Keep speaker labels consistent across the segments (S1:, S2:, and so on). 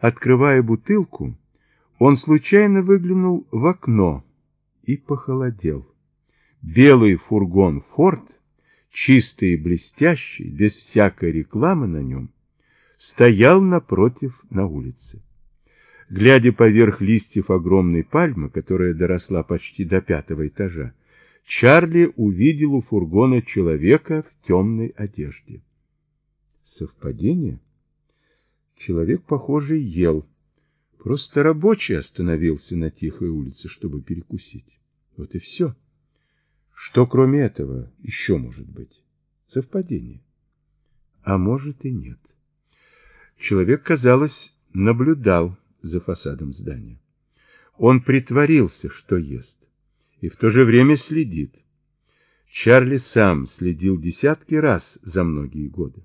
S1: Открывая бутылку, он случайно выглянул в окно и похолодел. Белый фургон «Форд», чистый и блестящий, без всякой рекламы на нем, стоял напротив на улице. Глядя поверх листьев огромной пальмы, которая доросла почти до пятого этажа, Чарли увидел у фургона человека в темной одежде. Совпадение? Человек, похоже, ел. Просто рабочий остановился на тихой улице, чтобы перекусить. Вот и все. Что кроме этого еще может быть? Совпадение. А может и нет. Человек, казалось, наблюдал за фасадом здания. Он притворился, что ест, и в то же время следит. Чарли сам следил десятки раз за многие годы.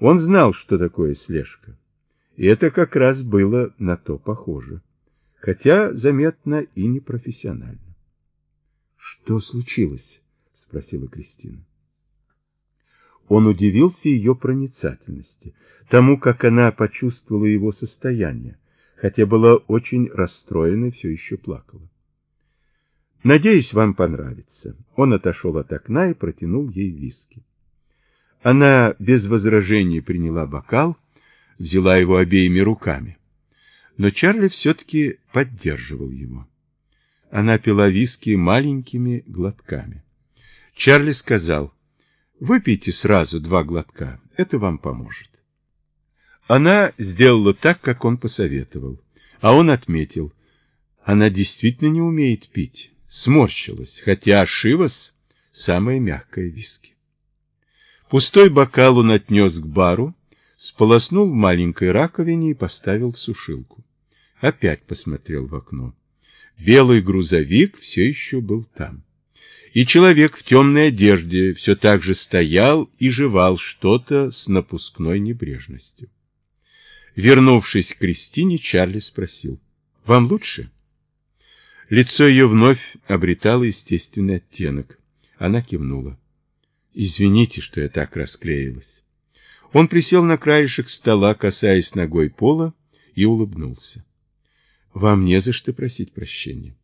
S1: Он знал, что такое слежка. Это как раз было на то похоже, хотя заметно и непрофессионально. «Что случилось?» — спросила Кристина. Он удивился ее проницательности, тому, как она почувствовала его состояние, хотя была очень расстроена и все еще плакала. «Надеюсь, вам понравится». Он отошел от окна и протянул ей виски. Она без возражений приняла бокал взяла его обеими руками. Но Чарли все-таки поддерживал его. Она пила виски маленькими глотками. Чарли сказал, выпейте сразу два глотка, это вам поможет. Она сделала так, как он посоветовал, а он отметил, она действительно не умеет пить, сморщилась, хотя Шивас – самая мягкая виски. Пустой бокал он отнес к бару, сполоснул в маленькой раковине и поставил в сушилку. Опять посмотрел в окно. Белый грузовик все еще был там. И человек в темной одежде все так же стоял и жевал что-то с напускной небрежностью. Вернувшись к Кристине, Чарли спросил, «Вам лучше?» Лицо ее вновь обретало естественный оттенок. Она кивнула. «Извините, что я так расклеилась». Он присел на краешек стола, касаясь ногой пола, и улыбнулся. Вам не за что просить прощения.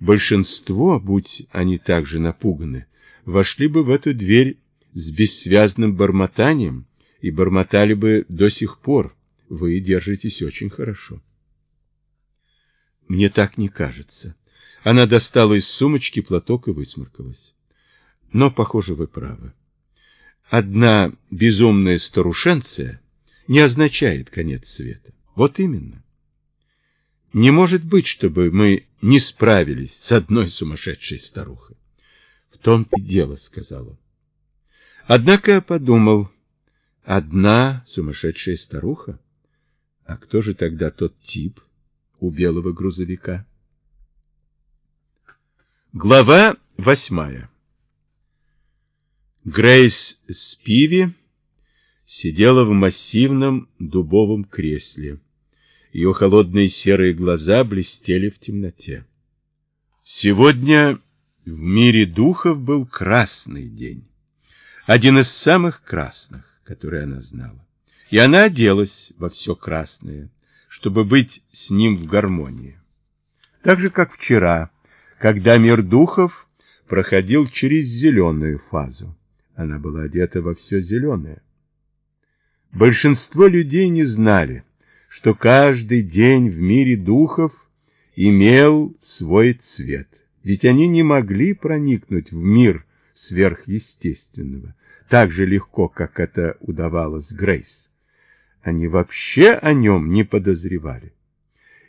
S1: Большинство, будь они также напуганы, вошли бы в эту дверь с бессвязным бормотанием и бормотали бы до сих пор. Вы держитесь очень хорошо. Мне так не кажется. Она достала из сумочки платок и высморкалась. Но, похоже, вы правы. Одна безумная старушенция не означает конец света. Вот именно. Не может быть, чтобы мы не справились с одной сумасшедшей старухой. В том и дело, сказал он. Однако я подумал, одна сумасшедшая старуха? А кто же тогда тот тип у белого грузовика? Глава восьмая Грейс Спиви сидела в массивном дубовом кресле. Ее холодные серые глаза блестели в темноте. Сегодня в мире духов был красный день. Один из самых красных, которые она знала. И она оделась во все красное, чтобы быть с ним в гармонии. Так же, как вчера, когда мир духов проходил через зеленую фазу. Она была одета во все зеленое. Большинство людей не знали, что каждый день в мире духов имел свой цвет, ведь они не могли проникнуть в мир сверхъестественного так же легко, как это удавалось Грейс. Они вообще о нем не подозревали.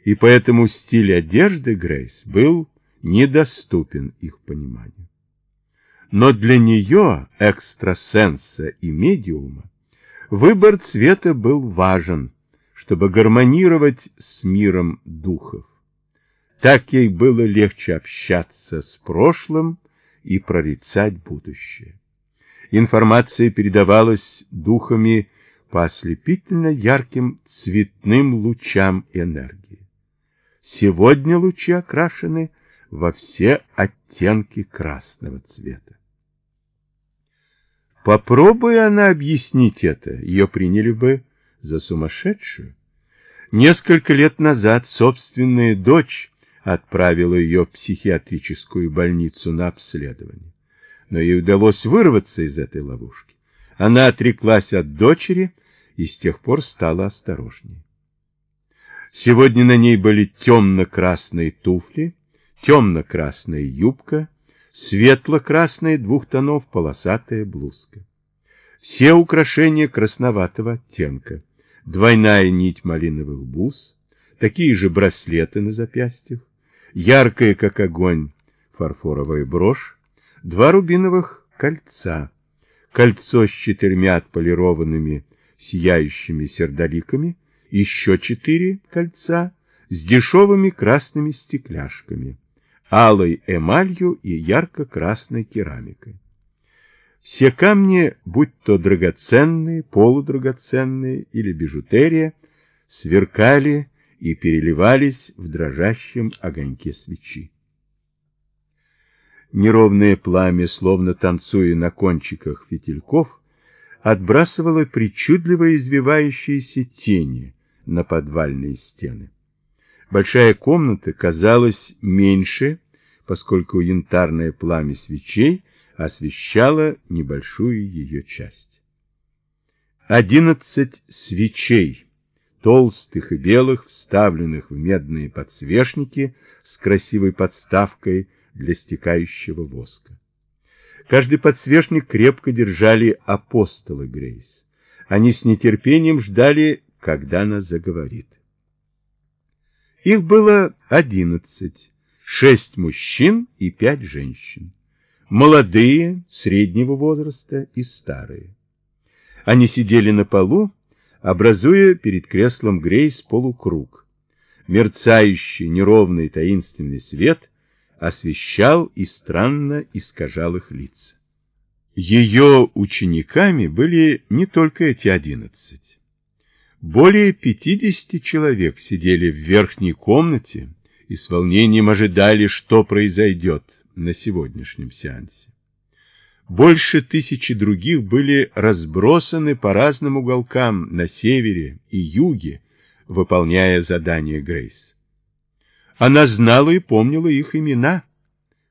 S1: И поэтому стиль одежды Грейс был недоступен их пониманию. Но для нее, экстрасенса и медиума, выбор цвета был важен, чтобы гармонировать с миром духов. Так ей было легче общаться с прошлым и прорицать будущее. Информация передавалась духами по ослепительно ярким цветным лучам энергии. Сегодня лучи окрашены во все оттенки красного цвета. Попробуй она объяснить это, ее приняли бы за сумасшедшую. Несколько лет назад собственная дочь отправила ее в психиатрическую больницу на обследование. Но ей удалось вырваться из этой ловушки. Она отреклась от дочери и с тех пор стала осторожнее. Сегодня на ней были темно-красные туфли, темно-красная юбка, светло-красная двух тонов полосатая блузка. Все украшения красноватого оттенка, двойная нить малиновых бус, такие же браслеты на запястьях, яркая, как огонь, фарфоровая брошь, два рубиновых кольца, кольцо с четырьмя отполированными сияющими сердоликами, еще четыре кольца с дешевыми красными стекляшками, алой эмалью и ярко-красной керамикой. Все камни, будь то драгоценные, полудрагоценные или бижутерия, сверкали и переливались в дрожащем огоньке свечи. Неровное пламя, словно танцуя на кончиках фитильков, отбрасывало причудливо извивающиеся тени на подвальные стены. Большая комната казалась меньше, поскольку янтарное пламя свечей освещало небольшую ее часть. Одиннадцать свечей, толстых и белых, вставленных в медные подсвечники с красивой подставкой для стекающего воска. Каждый подсвечник крепко держали апостолы Грейс. Они с нетерпением ждали, когда она заговорит. Их было одиннадцать, шесть мужчин и пять женщин. Молодые, среднего возраста и старые. Они сидели на полу, образуя перед креслом Грейс полукруг. Мерцающий, неровный, таинственный свет освещал и странно искажал их лица. Ее учениками были не только эти одиннадцать. Более 50 человек сидели в верхней комнате и с волнением ожидали, что произойдет на сегодняшнем сеансе. Больше тысячи других были разбросаны по разным уголкам на севере и юге, выполняя задание Грейс. Она знала и помнила их имена,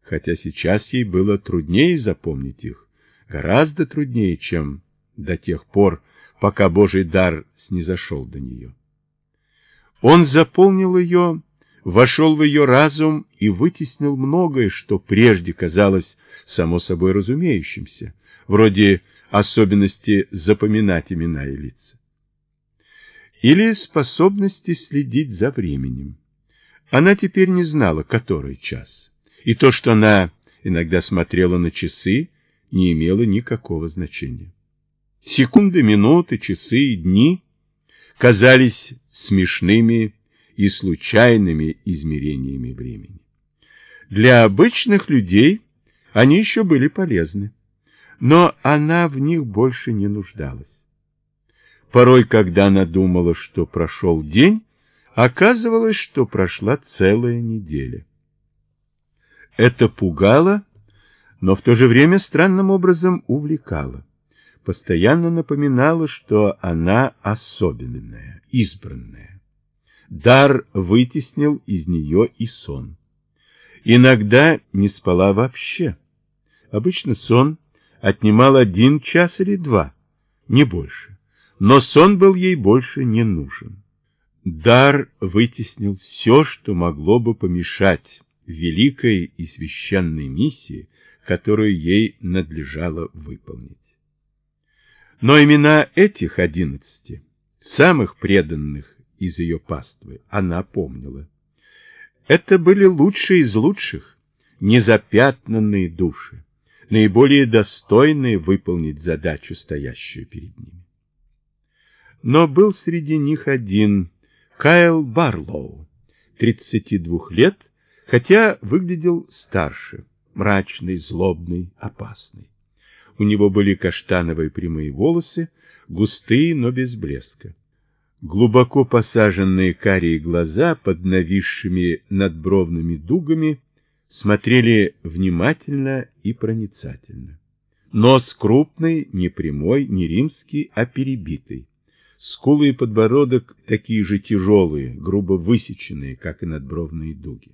S1: хотя сейчас ей было труднее запомнить их, гораздо труднее, чем до тех пор, пока Божий дар снизошел до нее. Он заполнил ее, вошел в ее разум и вытеснил многое, что прежде казалось само собой разумеющимся, вроде особенности запоминать имена и лица. Или способности следить за временем. Она теперь не знала, который час. И то, что она иногда смотрела на часы, не имело никакого значения. Секунды, минуты, часы и дни казались смешными и случайными измерениями времени. Для обычных людей они еще были полезны, но она в них больше не нуждалась. Порой, когда она думала, что прошел день, оказывалось, что прошла целая неделя. Это пугало, но в то же время странным образом увлекало постоянно напоминала, что она особенная, избранная. Дар вытеснил из нее и сон. Иногда не спала вообще. Обычно сон отнимал один час или два, не больше. Но сон был ей больше не нужен. Дар вытеснил все, что могло бы помешать великой и священной миссии, которую ей надлежало выполнить. Но имена этих одиннадцати, самых преданных из ее паствы, она помнила. Это были лучшие из лучших, незапятнанные души, наиболее достойные выполнить задачу, стоящую перед ними. Но был среди них один Кайл Барлоу, 32 лет, хотя выглядел старше, мрачный, злобный, опасный. У него были каштановые прямые волосы, густые, но без блеска. Глубоко посаженные карие глаза под нависшими надбровными дугами смотрели внимательно и проницательно. Нос крупный, не прямой, не римский, а перебитый. Скулы и подбородок такие же тяжелые, грубо высеченные, как и надбровные дуги.